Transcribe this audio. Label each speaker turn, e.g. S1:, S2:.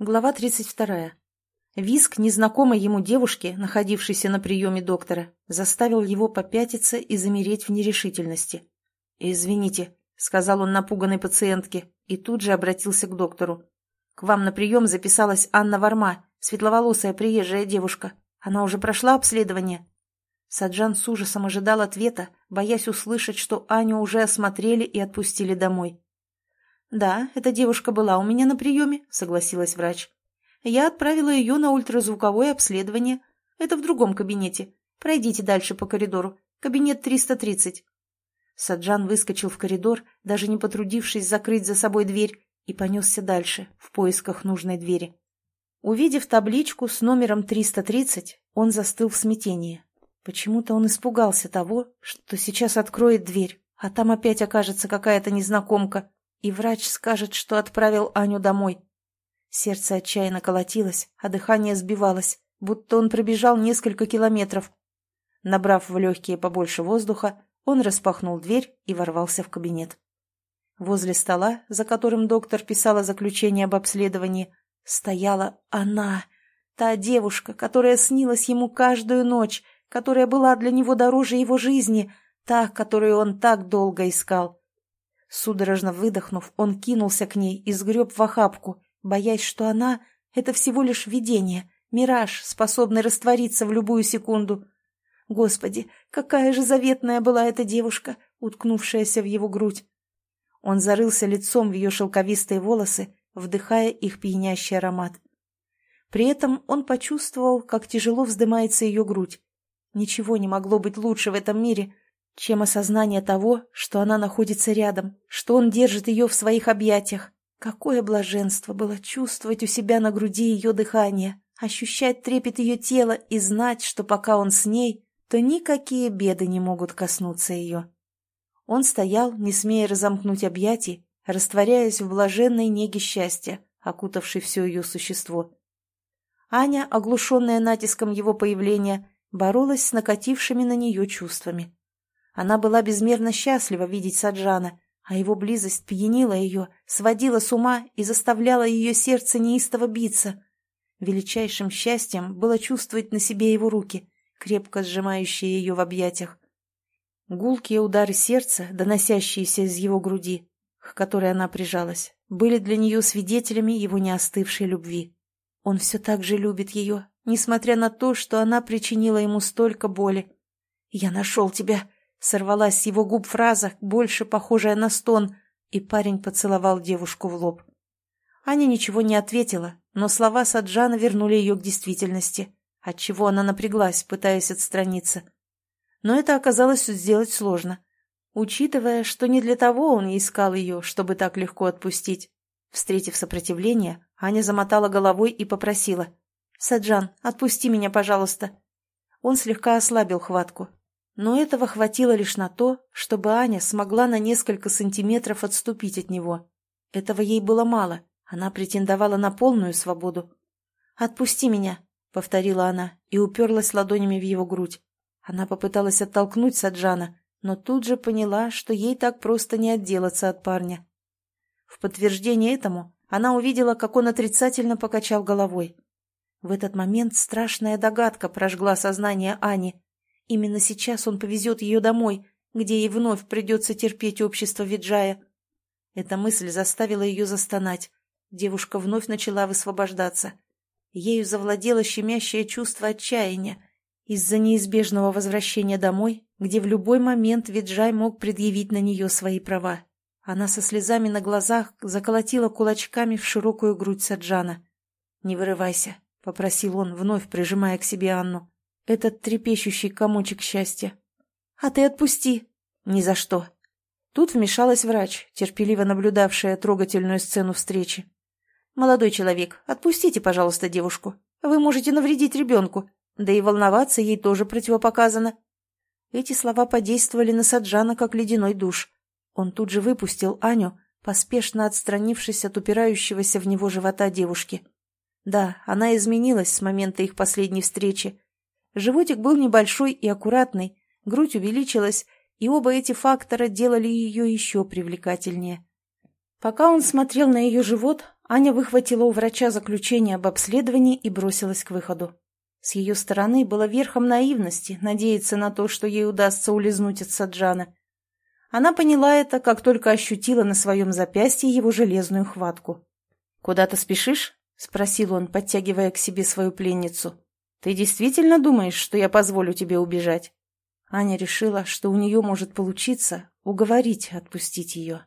S1: Глава 32. Виск незнакомой ему девушки, находившейся на приеме доктора, заставил его попятиться и замереть в нерешительности. «Извините», — сказал он напуганной пациентке и тут же обратился к доктору. «К вам на прием записалась Анна Варма, светловолосая приезжая девушка. Она уже прошла обследование?» Саджан с ужасом ожидал ответа, боясь услышать, что Аню уже осмотрели и отпустили домой. «Да, эта девушка была у меня на приеме», — согласилась врач. «Я отправила ее на ультразвуковое обследование. Это в другом кабинете. Пройдите дальше по коридору. Кабинет 330». Саджан выскочил в коридор, даже не потрудившись закрыть за собой дверь, и понесся дальше, в поисках нужной двери. Увидев табличку с номером 330, он застыл в смятении. Почему-то он испугался того, что сейчас откроет дверь, а там опять окажется какая-то незнакомка, и врач скажет, что отправил Аню домой. Сердце отчаянно колотилось, а дыхание сбивалось, будто он пробежал несколько километров. Набрав в легкие побольше воздуха, он распахнул дверь и ворвался в кабинет. Возле стола, за которым доктор писала заключение об обследовании, стояла она, та девушка, которая снилась ему каждую ночь, которая была для него дороже его жизни, та, которую он так долго искал. Судорожно выдохнув, он кинулся к ней и сгреб в охапку, боясь, что она — это всего лишь видение, мираж, способный раствориться в любую секунду. Господи, какая же заветная была эта девушка, уткнувшаяся в его грудь. Он зарылся лицом в ее шелковистые волосы, вдыхая их пьянящий аромат. При этом он почувствовал, как тяжело вздымается ее грудь. Ничего не могло быть лучше в этом мире — чем осознание того, что она находится рядом, что он держит ее в своих объятиях. Какое блаженство было чувствовать у себя на груди ее дыхание, ощущать трепет ее тела и знать, что пока он с ней, то никакие беды не могут коснуться ее. Он стоял, не смея разомкнуть объятий, растворяясь в блаженной неге счастья, окутавшей все ее существо. Аня, оглушенная натиском его появления, боролась с накатившими на нее чувствами. Она была безмерно счастлива видеть Саджана, а его близость пьянила ее, сводила с ума и заставляла ее сердце неистово биться. Величайшим счастьем было чувствовать на себе его руки, крепко сжимающие ее в объятиях. Гулкие удары сердца, доносящиеся из его груди, к которой она прижалась, были для нее свидетелями его неостывшей любви. Он все так же любит ее, несмотря на то, что она причинила ему столько боли. «Я нашел тебя!» Сорвалась с его губ фраза, больше похожая на стон, и парень поцеловал девушку в лоб. Аня ничего не ответила, но слова Саджана вернули ее к действительности, отчего она напряглась, пытаясь отстраниться. Но это оказалось сделать сложно, учитывая, что не для того он искал ее, чтобы так легко отпустить. Встретив сопротивление, Аня замотала головой и попросила. «Саджан, отпусти меня, пожалуйста». Он слегка ослабил хватку, но этого хватило лишь на то, чтобы Аня смогла на несколько сантиметров отступить от него. Этого ей было мало, она претендовала на полную свободу. «Отпусти меня», — повторила она и уперлась ладонями в его грудь. Она попыталась оттолкнуть Саджана, но тут же поняла, что ей так просто не отделаться от парня. В подтверждение этому она увидела, как он отрицательно покачал головой. В этот момент страшная догадка прожгла сознание Ани, Именно сейчас он повезет ее домой, где ей вновь придется терпеть общество Виджая. Эта мысль заставила ее застонать. Девушка вновь начала высвобождаться. Ею завладело щемящее чувство отчаяния из-за неизбежного возвращения домой, где в любой момент Виджай мог предъявить на нее свои права. Она со слезами на глазах заколотила кулачками в широкую грудь Саджана. «Не вырывайся», — попросил он, вновь прижимая к себе Анну этот трепещущий комочек счастья. «А ты отпусти!» «Ни за что!» Тут вмешалась врач, терпеливо наблюдавшая трогательную сцену встречи. «Молодой человек, отпустите, пожалуйста, девушку. Вы можете навредить ребенку, да и волноваться ей тоже противопоказано». Эти слова подействовали на Саджана, как ледяной душ. Он тут же выпустил Аню, поспешно отстранившись от упирающегося в него живота девушки. Да, она изменилась с момента их последней встречи, Животик был небольшой и аккуратный, грудь увеличилась, и оба эти фактора делали ее еще привлекательнее. Пока он смотрел на ее живот, Аня выхватила у врача заключение об обследовании и бросилась к выходу. С ее стороны было верхом наивности надеяться на то, что ей удастся улизнуть от Саджана. Она поняла это, как только ощутила на своем запястье его железную хватку. «Куда ты спешишь?» — спросил он, подтягивая к себе свою пленницу. «Ты действительно думаешь, что я позволю тебе убежать?» Аня решила, что у нее может получиться уговорить отпустить ее.